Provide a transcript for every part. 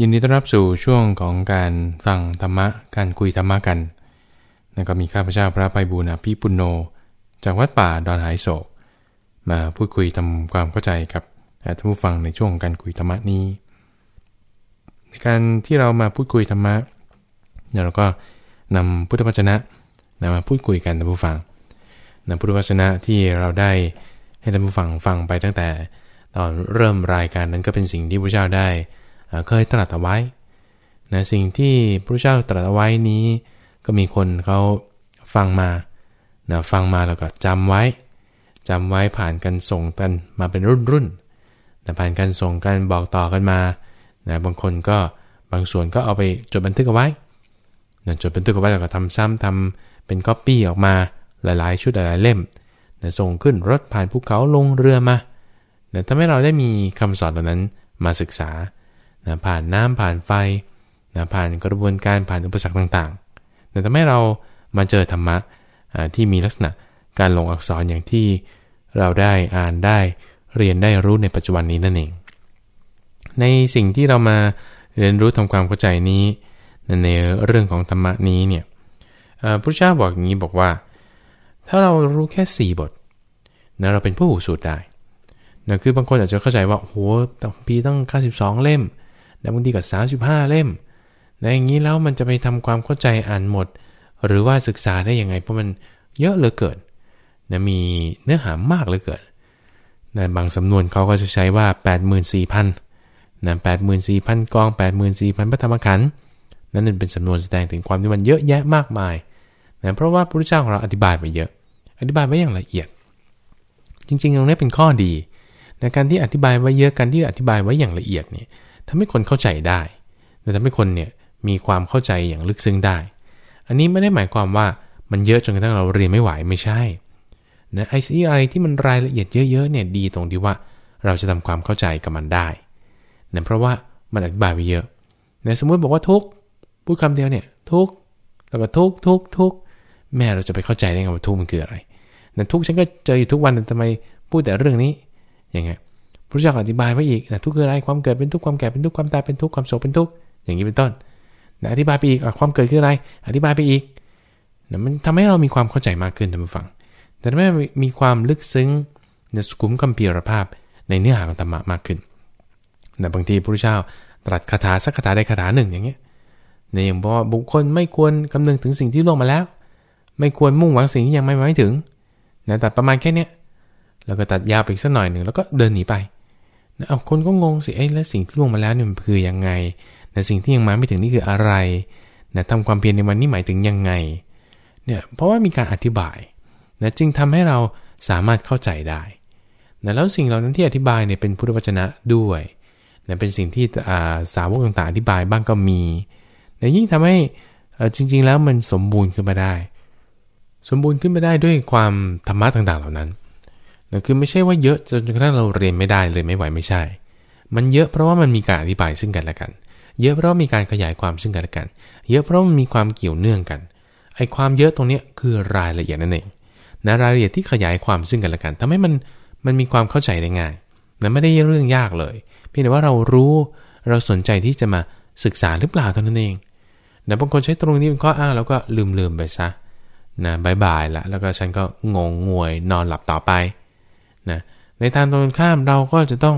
ยินดีต้อนรับสู่ช่วงของการฟังธรรมะ การคุยธรรมะกันนั่นก็มีข้าพเจ้าพระไปบูณพี่ปุโญจากวัดป่าดอนหายโศก มาพูดคุยทำความเข้าใจกับท่านผู้ฟังในช่วงการคุยธรรมะนี้ในการที่เรามาพูดคุยธรรมะเราก็นำพุทธวจนะนมาพูดคุยกันท่านผู้ฟังนำพุทธวจนะที่เราได้ให้ท่านผู้ฟังฟังไปตั้งแต่ ตอนเริ่มรายการนั้นก็เป็นสิ่งที่พระเจ้าได้ เคยตรัสเอาไว้นะสิ่งที่พระเจ้าตรัสเอาไว้นี้ ก็มีคนเขาฟังมานะฟังมาแล้วก็จำไว้จำไว้ผ่านกันส่งกันมาเป็นรุ่นรุ่นนะผ่านกันส่งกันบอกต่อกันมานะบางคนก็บางส่วนก็เอาไปจดบันทึกเอาไว้นะจดบันทึกเอาไว้แล้วก็ทำซ้ำทำเป็นก๊อปปี้ออกมาหลายๆ ชุดหลายๆเล่มนะส่งขึ้นรถผ่านภูเขาลงเรือมานะทำให้เราได้มีคำสอนเหล่านั้นมาศึกษา นะผ่านน้ำผ่านไฟนะผ่านกระบวนการผ่านอุปสรรคต่างๆแต่ทำให้เรามาเจอธรรมะที่มีลักษณะการลงอักษรอย่างที่เราได้อ่านได้เรียนได้รู้ในปัจจุบันนี้นั่นเอง ในสิ่งที่เรามาเรียนรู้ทำความเข้าใจนี้ในเรื่องของธรรมะนี้เนี่ยพระเจ้าบอกอย่างนี้บอกว่า ถ้าเรารู้แค่ 4 บทนะเราเป็นผู้หูสูตรได้นะคือบางคนอาจจะเข้าใจว่าโหต่ปีต้อง92เล่ม แต่บางทีก็35เล่มในอย่างนี้แล้วมันจะไปทำความเข้าใจอ่านหมด หรือว่าศึกษาได้ยังไง เพราะมันเยอะเหลือเกินนะมีเนื้อหามากเหลือเกินนะบางสำนวนเขาก็จะใช้ว่า 84,000นะ84,000 กอง 84,000พระธรรมขันธ์นั่นเป็นสำนวนแสดงถึงความที่มันเยอะแยะมากมายนะเพราะว่าพระพุทธเจ้าของเราอธิบายไปเยอะ อธิบายไว้อย่างละเอียด จริงๆตรงนี้เป็นข้อดีในการที่อธิบายไว้เยอะการที่อธิบายไว้อย่างละเอียดเนี่ย ทำให้คนเข้าใจได้แต่ทำให้คนเนี่ยมีความเข้าใจอย่างลึกซึ้งได้ อันนี้ไม่ได้หมายความว่ามันเยอะจนกระทั่งเราเรียนไม่ไหวไม่ใช่นะไอ้สิ่อะไรที่มันรายละเอียดเยอะๆเนี่ยดีตรงที่ว่าเราจะทำความเข้าใจกับมันได้นะเพราะว่ามันอธิบายไปเยอะนะสมมุติบอกว่าทุกพูดคำเดียวเนี่ยทุกแล้วก็ทุกทุกทุกแม่เราจะไปเข้าใจได้ไงว่าทุกมันคืออะไรนะทุกฉันก็เจออยู่ทุกวันทำไมพูดแต่เรื่องนี้อย่างไง พระเจ้าอธิบายไว้อีกนะทุกข์คืออะไรความเกิดเป็นทุกข์ความแก่เป็นทุกข์ความตายเป็นทุกข์ความโศกเป็นทุกข์อย่างนี้เป็นต้นนะอธิบายไปอีกความเกิดคืออะไร อธิบายไปอีกนะมันทำให้เรามีความเข้าใจมากขึ้นท่านผู้ฟัง แต่ทำให้มีความลึกซึ้งในสุขุมคัมภีรภาพในเนื้อหาของธรรมะมากขึ้นนะบางทีพระเจ้าตรัสคาถาสักคาถาใดคาถาหนึ่งอย่างเงี้ยในอย่างบอกว่าบุคคลไม่ควรคำนึงถึงสิ่งที่ล่วงมาแล้ว ไม่ควรมุ่งหวังสิ่งที่ยังไม่มาถึงนะแต่ประมาณแค่เนี้ยแล้วก็ตัดยาวไปสักหน่อยหนึ่งแล้วก็เดินหนีไป เอาคนก็งงสิไอ้แล้วสิ่งที่ล่วงมาแล้วเนี่ยมันคือยังไงนะสิ่งที่ยังมาไม่ถึงนี่คืออะไรนะทำความเพียรในวันนี้หมายถึงยังไงเนี่ยเพราะว่ามีการอธิบายนะจึงทำให้เราสามารถเข้าใจได้นะแล้วสิ่งเหล่านั้นที่อธิบายเนี่ยเป็นพุทธวจนะด้วยนะเป็นสิ่งที่สาวกต่างๆอธิบายบ้างก็มีแต่ยิ่งทำให้จริง ๆ แล้วมันสมบูรณ์ขึ้นมาได้ สมบูรณ์ขึ้นมาได้ด้วยความธรรมะต่างๆเหล่านั้น นะคือไม่ใช่ว่าเยอะจนกระทั่งเราเรียนไม่ได้เลยไม่ไหวไม่ใช่ มันเยอะเพราะว่ามันมีการอธิบายซึ่งกันและกัน เยอะเพราะมีการขยายความซึ่งกันและกัน เยอะเพราะมันมีความเกี่ยวเนื่องกัน ไอ้ความเยอะตรงนี้คือรายละเอียดนั่นเองนะรายละเอียดที่ขยายความซึ่งกันและกันทำให้มันมันมีความเข้าใจได้ง่ายนะไม่ได้เรื่องยากเลย เพียงแต่ว่าเรารู้เราสนใจที่จะมาศึกษาหรือเปล่าเท่านั้นเองนะบางคนใช้ตรงนี้เป็นข้ออ้างแล้วก็ลืมลืมไปซะนะบายบายละแล้วก็ฉันก็งงงวยนอนหลับต่อไป นะในทางตรงข้ามเราก็จะต้อง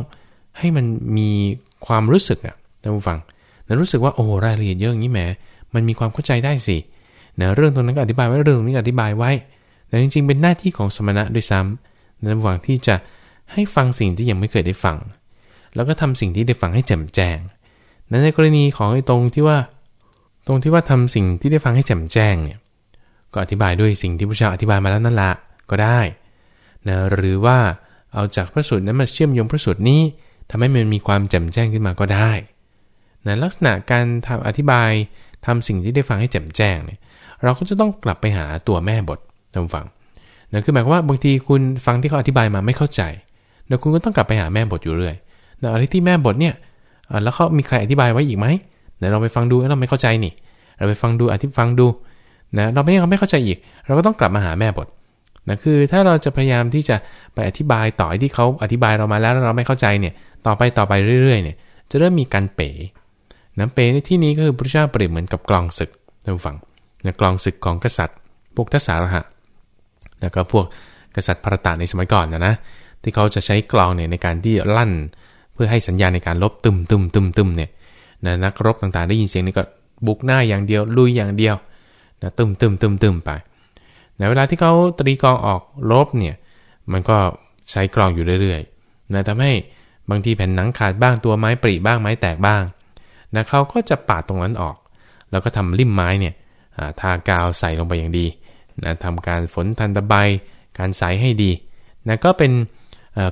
ให้มันมีความรู้สึกอะท่านผู้ฟังนะรู้สึกว่าโอ้รายละเอียดเยอะอย่างนี้แหมมันมีความเข้าใจได้สินะเรื่องตรงนั้นก็อธิบายไว้เรื่องนี้อธิบายไว้แต่จริงๆ เป็นหน้าที่ของสมณะด้วยซ้ำในระหว่างที่จะให้ฟังสิ่งที่ยังไม่เคยได้ฟัง แล้วก็ทำสิ่งที่ได้ฟังให้แจ่มแจ้งนั้นในกรณีของไอ้ตรงที่ว่า ตรงที่ว่าทำสิ่งที่ได้ฟังให้แจ่มแจ้งเนี่ยก็อธิบายด้วยสิ่งที่พระเจ้าอธิบายมาแล้วนั่นละก็ได้ นะหรือว่าเอาจากพระสูตรนั้นมาเชื่อมโยงพระสูตรนี้ทำให้มันมีความแจ่มแจ้งขึ้นมาก็ได้นะลักษณะการทำอธิบายทำสิ่งที่ได้ฟังให้แจ่มแจ้งเนี่ยเราก็จะต้องกลับไปหาตัวแม่บททำฟังนะคือหมายความว่าบางทีคุณฟังที่เขาอธิบายมาไม่เข้าใจนะคุณก็ต้องกลับไปหาแม่บทอยู่เรื่อยนะอะไรที่แม่บทเนี่ยแล้วเขามีใครอธิบายไว้อีกไหมเดี๋ยวเราไปฟังดูแล้วเราไม่เข้าใจนี่ เราไปฟังดูอธิฟังดูนะเราไม่ยังไม่เข้าใจอีก เราก็ต้องกลับมาหาแม่บท นะคือถ้าเราจะพยายามที่จะไปอธิบายต่อที่เขาอธิบายเรามาแล้วเราไม่เข้าใจเนี่ยต่อไปต่อไปเรื่อยๆเนี่ยจะเริ่มมีการเป๋น้ำเป๋ในที่นี้ก็คือพระเจ้าเปรียบเหมือนกับกลองศึกท่านฟังนะกลองศึกของกษัตริย์พวกทศารหะแล้วก็พวกกษัตริย์พระตาในสมัยก่อนนะนะที่เขาจะใช้กลองเนี่ยในการที่ลั่น เพื่อให้สัญญาณในการลบตึมตึมตึมตึมเนี่ยนะนักรบต่างๆได้ยินเสียงนี่ก็บุกหน้าอย่างเดียวลุยอย่างเดียวนะตึมตึมตึมตึมไป ในเวลาที่เขาตรีกองออกลบเนี่ยมันก็ใช้กลองอยู่เรื่อยๆนะทำให้บางทีแผ่นหนังขาดบ้างตัวไม้ปริบ้างไม้แตกบ้างนะเขาก็จะปาดตรงนั้นออก แล้วก็ทำริมไม้เนี่ยทากาวใส่ลงไปอย่างดีนะทำการฝนทันตะไบการใสให้ดีนะก็เป็น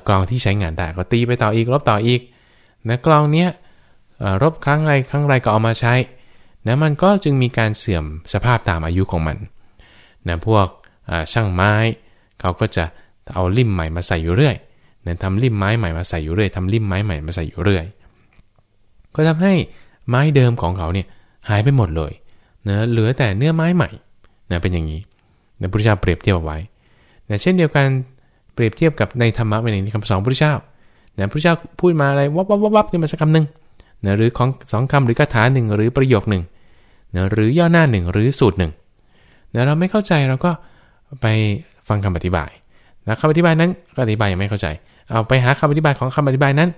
กลองที่ใช้งานได้ก็ตีไปต่ออีกลบต่ออีกนะกลองเนี้ยรบครั้งไรครั้งไรก็เอามาใช้นะมันก็จึงมีการเสื่อมสภาพตามอายุของมัน นะพวกช่างไม้ เขาก็จะเอาลิ่มใหม่มาใส่อยู่เรื่อยนะทำลิ่มไม้ใหม่มาใส่อยู่เรื่อยทำลิ่มไม้ใหม่มาใส่อยู่เรื่อย ก็ทำให้ไม้เดิมของเขาเนี่ยหายไปหมดเลยนะเหลือแต่เนื้อไม้ใหม่นะเป็นอย่างนี้นะพระพุทธเจ้าเปรียบเทียบเอาไว้นะเช่นเดียวกันเปรียบเทียบกับในธรรมะเป็นอย่างนี้คำสอนพระเจ้านะพระเจ้าพูดมาอะไรวับวับวับวับขึ้นมาสักคำหนึ่งนะหรือของสองคำหรือคาถาหนึ่งหรือประโยคหนึ่งนะหรือย่อหน้าหนึ่งหรือสูตรหนึ่ง นะเราไม่เข้าใจเราก็ไปฟังคำอธิบายนะคำอธิบายนั้นก็อธิบายยังไม่เข้าใจ เอาไปหาคำอธิบายของคำอธิบายนั้น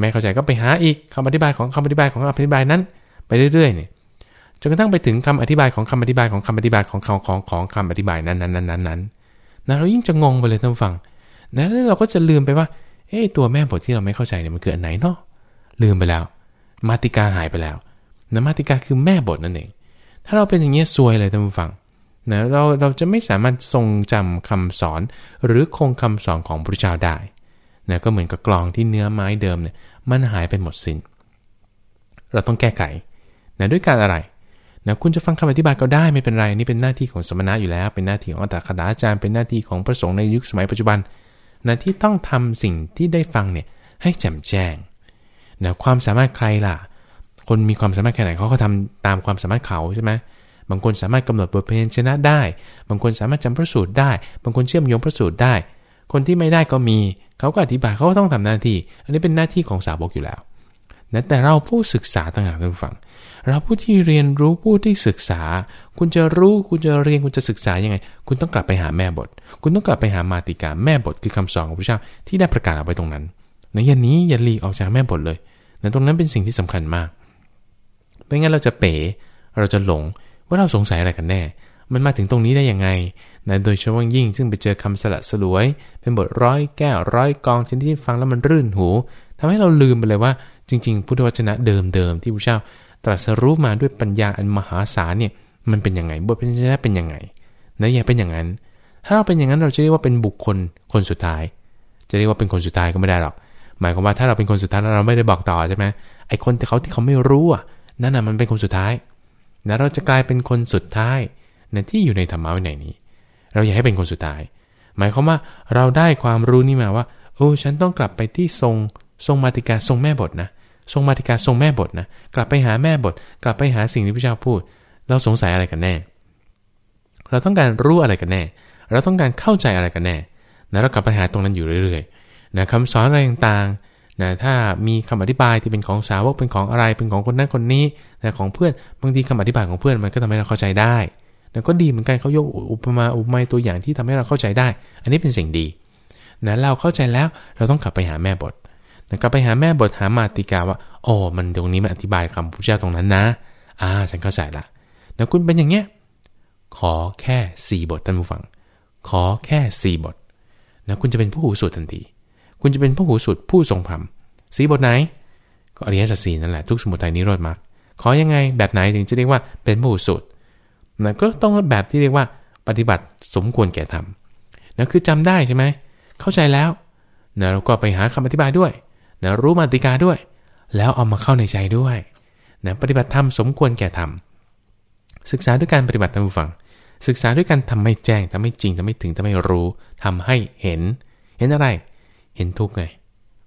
ไม่เข้าใจก็ไปหาอีกคำอธิบายของคำอธิบายของคำอธิบายนั้น ไปเรื่อยๆเนี่ยจนกระทั่งไปถึงคำอธิบายของคำอธิบายของคำอธิบายของของของของคำอธิบายนั้นนั้นนั้นนั้นนะเรายิ่งจะงงไปเลยท่านฟังนะแล้วเราก็จะลืมไปว่าเอ้ตัวแม่บทที่เราไม่เข้าใจเนี่ยมันคืออันไหนเนาะลืมไปแล้ว มาติกาหายไปแล้วนะมาติกาคือแม่บทนั่นเอง ถ้าเราเป็นอย่างเงี้ยซวยเลยท่านผู้ฟัง นะเราเราจะไม่สามารถทรงจำคำสอนหรือคงคำสอนของพระเจ้าได้นะก็เหมือนกับกลองที่เนื้อไม้เดิมเนี่ยมันหายไปหมดสิน้น เราต้องแก้ไขนะด้วยการอะไรนะคุณจะฟังคำอธิบายก็ได้ไม่เป็นไรนี่เป็นหน้าที่ของสมณะอยู่แล้ว เป็นหน้าที่ของอัตถคดาอาจารย์เป็นหน้าที่ของพระสงฆ์ในยุคสมัยปัจจุบันนะที่ต้องทำสิ่งที่ได้ฟังเนี่ยให้แจ่มแจ้งนะความสามารถใครล่ะ คนมีความสามารถแค่ไหนเขาก็ทำตามความสามารถเขาใช่ไหม บางคนสามารถกำหนดบทเพลงชนะได้ บางคนสามารถจำพระสูตรได้ บางคนเชื่อมโยงพระสูตรได้ คนที่ไม่ได้ก็มี เขาก็อธิบายเขาก็ต้องทำหน้าที่ อันนี้เป็นหน้าที่ของสาวกอยู่แล้วนะแต่เราผู้ศึกษาต่างหากท่านฟัง เราผู้ที่เรียนรู้ผู้ที่ศึกษา คุณจะรู้คุณจะเรียนคุณจะศึกษายังไง คุณต้องกลับไปหาแม่บท คุณต้องกลับไปหามาติกาแม่บทคือคำสอนของพระเจ้าที่ได้ประกาศเอาไว้ตรงนั้นในยันนี้อย่าลีกออกจากแม่บทเลยนะตรงนั้นเป็นสิ่งที่สำคัญมากไม่งั้นเราจะเป๋ เราจะหลง ว่าเราสงสัยอะไรกันแน่ มันมาถึงตรงนี้ได้ยังไงนะโดยเฉพาะยิ่งซึ่งไปเจอคำสละสลวย เป็นบทร้อยแก้วร้อยกองชนิดที่ฟังแล้วมันรื่นหูทำให้เราลืมไปเลยว่า จริง ๆ พุทธวจนะเดิมๆที่พระเจ้าตรัสรู้มาด้วยปัญญาอันมหาศาลเนี่ยมันเป็นยังไงบทเป็นชนะเป็นยังไงนะอย่าเป็นอย่างนั้น ถ้าเราเป็นอย่างนั้นเราจะเรียกว่าเป็นบุคคลคนสุดท้าย จะเรียกว่าเป็นคนสุดท้ายก็ไม่ได้หรอก หมายความว่าถ้าเราเป็นคนสุดท้ายแล้วเราไม่ได้บอกต่อใช่ไหมไอคนที่เขาที่เขาไม่รู้อะนั่นน่ะมันเป็นคนสุดท้าย นะเราจะกลายเป็นคนสุดท้ายในที่อยู่ในธรรมะวินัยนี้ เราอยากให้เป็นคนสุดท้าย หมายความว่าเราได้ความรู้นี่มาว่าโอ้ฉันต้องกลับไปที่ทรงทรงมาติกาทรงแม่บทนะทรงมาติกาทรงแม่บทนะกลับไปหาแม่บท กลับไปหาสิ่งที่พระเจ้าพูด เราสงสัยอะไรกันแน่ เราต้องการรู้อะไรกันแน่ เราต้องการเข้าใจอะไรกันแน่นะเรากลับไปหาตรงนั้นอยู่เรื่อยๆนะคำสอนอะไรต่างๆ นะถ้ามีคำอธิบายที่เป็นของสาวกเป็นของอะไรเป็นของคนนั้นคนนี้แต่ของเพื่อนบางทีคำอธิบายของเพื่อนมันก็ทำให้เราเข้าใจได้นะก็ดีเหมือนกันเขายกอุปมาอุปไมยตัวอย่างที่ทำให้เราเข้าใจได้ อันนี้เป็นสิ่งดีนะเราเข้าใจแล้วเราต้องกลับไปหาแม่บทกลับไปหาแม่บทหามาติกาว่าโอ้มันตรงนี้มันอธิบายคำพุทธเจ้าตรงนั้นนะ อ่าฉันเข้าใจละแล้วคุณเป็นอย่างเงี้ยขอแค่สี่บทท่านผู้ฟัง ขอแค่สี่บทนะคุณจะเป็นผู้หูสูตรทันที คุณจะเป็นผู้หูสูตรผู้ทรงธรรมสีบทไหน ก็อริยสัจสี่นั่นแหละทุกสมุทัยนิโรธมรรคขอยังไงแบบไหนถึงจะเรียกว่าเป็นผู้หูสูตรนะก็ต้องแบบที่เรียกว่าปฏิบัติสมควรแก่ธรรมนะคือจำได้ใช่ไหมเข้าใจแล้วนะเราก็ไปหาคำอธิบายด้วยนะรู้มาติกาด้วย แล้วเอามาเข้าในใจด้วยนะปฏิบัติธรรมสมควรแก่ธรรมศึกษาด้วยการปฏิบัติตามฟัง ศึกษาด้วยการทำให้แจ้งทำให้จริงทำให้ถึงทำให้รู้ทำให้เห็น เห็นอะไร เห็นทุกไง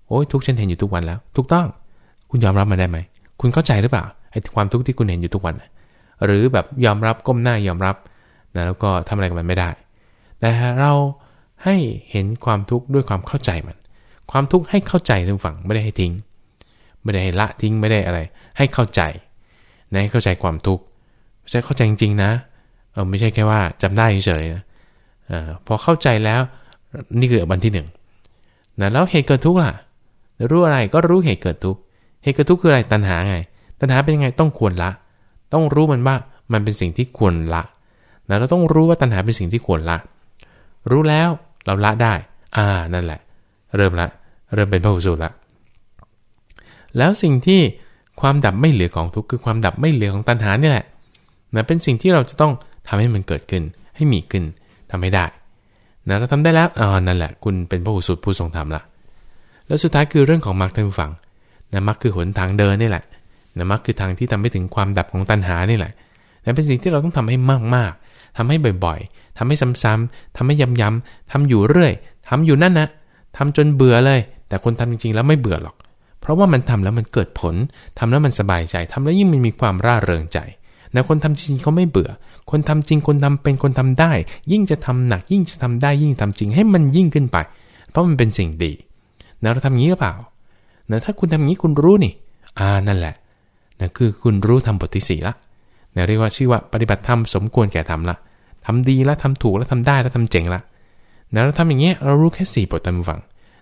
โอ้ยทุกฉันเห็นอยู่ทุกวันแล้ว ถูกต้อง คุณยอมรับมาได้ไหม คุณเข้าใจหรือเปล่าไอ้ความทุกข์ที่คุณเห็นอยู่ทุกวัน หรือแบบยอมรับก้มหน้ายอมรับนะแล้วก็ทำอะไรกับมันไม่ได้ แต่เราให้เห็นความทุกข์ด้วยความเข้าใจมัน ความทุกข์ให้เข้าใจซึ่งฝั่งไม่ได้ให้ทิ้ง ไม่ได้ให้ละทิ้งไม่ได้อะไร ให้เข้าใจนะให้เข้าใจความทุกข์ใช่เข้าใจจริงๆนะเออไม่ใช่แค่ว่าจำได้เฉยๆนะอพอเข้าใจแล้วนี่คือวันที่หนึ่ง นะแล้วเหตุเกิดทุกข์ล่ะ รู้อะไรก็รู้เหตุเกิดทุกข์เหตุเกิดทุกข์คืออะไรตัณหาไง ตัณหาเป็นยังไงต้องควรละ ต้องรู้มันว่ามันเป็นสิ่งที่ควรละนะเราต้องรู้ว่าตัณหาเป็นสิ่งที่ควรละ รู้แล้วเราละได้ อ่านั่นแหละ เริ่มละ เริ่มเป็นพระหุสูตรละ แล้วสิ่งที่ความดับไม่เหลือของทุกข์คือความดับไม่เหลือของตัณหานี่แหละนะเป็นสิ่งที่เราจะต้องทำให้มันเกิดขึ้น ให้มีขึ้นทำให้ได้ นะเราทำได้แล้วอ๋อนั่นแหละ คุณเป็นพระหุสูตรผู้ทรงธรรมละแล้วสุดท้ายคือเรื่องของมรรคท่านผู้ฟังนะมรรคคือหนทางเดินนี่แหละนะมรรคคือทางที่ทำให้ถึงความดับของตัณหานี่แหละนะเป็นสิ่งที่เราต้องทำให้มากๆทำให้บ่อยๆทำให้ซ้ำๆทำให้ย้ำๆทำอยู่เรื่อยทำอยู่นั่นนะทำจนเบื่อเลย แต่คนทำจริงๆ แล้วไม่เบื่อหรอก เพราะว่ามันทำแล้วมันเกิดผลทำแล้วมันสบายใจทำแล้วยิ่งมันมีความร่าเริงใจ นะคนทำจริงเขาไม่เบื่อ คนทำจริงคนทำเป็นคนทำได้ ยิ่งจะทำหนักยิ่งจะทำได้ยิ่งทำจริงให้มันยิ่งขึ้นไป เพราะมันเป็นสิ่งดีนะเราทำอย่างี้หรือเปล่านะถ้าคุณทำอย่างี้คุณรู้นี่ อ่านั่นแหละนะคือคุณรู้ทำบทที่สี่ละนะเรียกว่าชื่อว่าปฏิบัติธรรมสมควรแก่ทำละทำดีแล้วทำถูกแล้วทำได้แล้วทำเจ๋งละนะเราทำอย่างเงี้ยเรารู้แค่สี่บทตามฟัง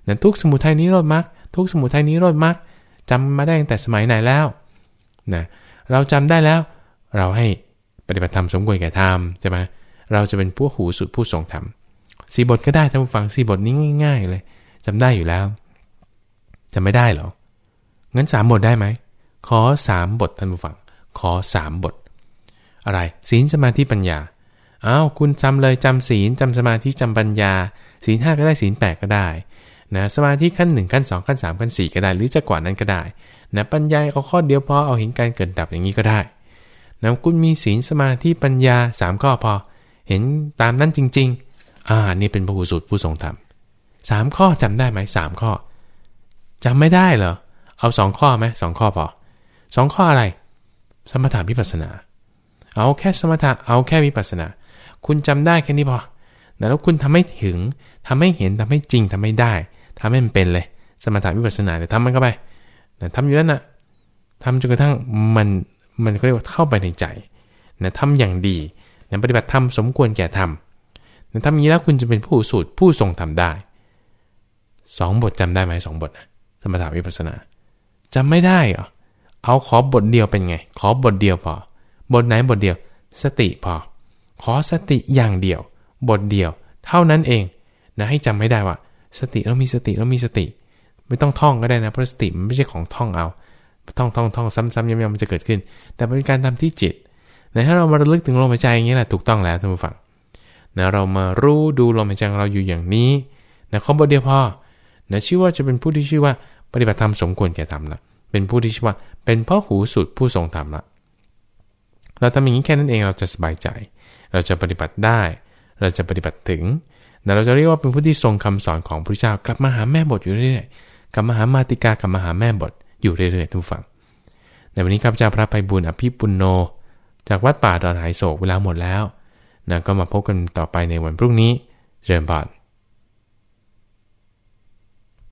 นะทุกสมุทัยนี้รอดมรรคทุกสมุทัยนี้รอดมรรคจำมาได้ตั้งแต่สมัยไหนแล้วนะเราจำได้แล้ว เราให้ปฏิบัติธรรมสมควรแก่ธรรมใช่ไหมเราจะเป็นผู้หูสุดผู้ทรงธรรมสี่บทก็ได้ท่านผู้ฟังสี่บทนี้ง่าย ๆ เลยจำได้อยู่แล้วจะไม่ได้หรองั้นสามบทได้ไหมขอสามบทท่านผู้ฟัง ขอสามบท อะไรศีลสมาธิปัญญาอ้าวคุณจำเลยจำศีลจำสมาธิจำปัญญา ศีลห้าก็ได้ศีลแปดก็ได้นะสมาธิขั้นหนึ่งขั้นสองขั้นสามขั้นสี่ก็ได้ หรือจะกว่านั้นก็ได้นะปัญญาเอาข้อเดียวพอเอาเห็นการเกิดดับอย่างนี้ก็ได้ นะคุณมีศีลสมาธิปัญญาสามข้อพอ เห็นตามนั้นจริง ๆ อ่า นี่เป็นพระหูสูตรผู้ทรงธรรมสามข้อจำได้ไหมสามข้อจำไม่ได้เหรอ เอาสองข้อไหมสองข้อพอสองข้ออะไร สมถะวิปัสนา เอาแค่สมถะเอาแค่วิปัสนา คุณจำได้แค่นี้พอแล้วคุณทำให้ถึงทำให้เห็นทำให้จริงทำให้ได้ทำให้มันเป็นเลย สมถะวิปัสนาเดี๋ยวทำมันเข้าไปนะทำอยู่นั่นนะทำจนกระทั่งมัน มันก็เรียกว่าเข้าไปในใจนะทำอย่างดีนะปฏิบัติธรรมสมควรแก่ธรรมนะทำอย่างนี้แล้วคุณจะเป็นผู้สูตรผู้ทรงทำได้สองบทจำได้ไหมสองบทนะสมถาวิปัสนาจำไม่ได้เหรอเอาขอบทเดียวเป็นไง ขอบทเดียวพอ บทไหนบทเดียว สติพอ ขอสติอย่างเดียว บทเดียว เท่านั้นเองนะให้จำไม่ได้ว่า สติเรามีสติเรามีสติ ไม่ต้องท่องก็ได้นะเพราะสติมันไม่ใช่ของท่องเอา ท่องท่องท่องซ้ำๆย้ำๆมันจะเกิดขึ้น แต่เป็นการทำที่จิตนะถ้าเรามาระลึกถึงลมหายใจอย่างนี้แหละถูกต้องแล้วท่านผู้ฟังนะเรามารู้ดูลมหายใจเราอยู่อย่างนี้นะขอบทเดียวพอนะชื่อว่าจะเป็นผู้ที่ชื่อว่าปฏิบัติธรรมสมควรแก่ธรรมละเป็นผู้ที่ชื่อว่าเป็นพ่อหูสุดผู้ทรงธรรมละเราทำอย่างนี้แค่นั้นเองเราจะสบายใจ เราจะปฏิบัติได้ เราจะปฏิบัติถึงแต่เราจะเรียกว่าเป็นผู้ที่ทรงคำสอนของพระเจ้ากลับมาหาแม่บทอยู่เรื่อยๆกลับมาหามาติกากลับมาหาแม่บท อยู่เรื่อยๆทุกฝั่งในวันนี้ข้าพเจ้าพระไพบุญอภิปุณโน จากวัดป่าดอนหายโศกเวลาหมดแล้วนะก็มาพบกันต่อไปในวันพรุ่งนี้เจริญบอด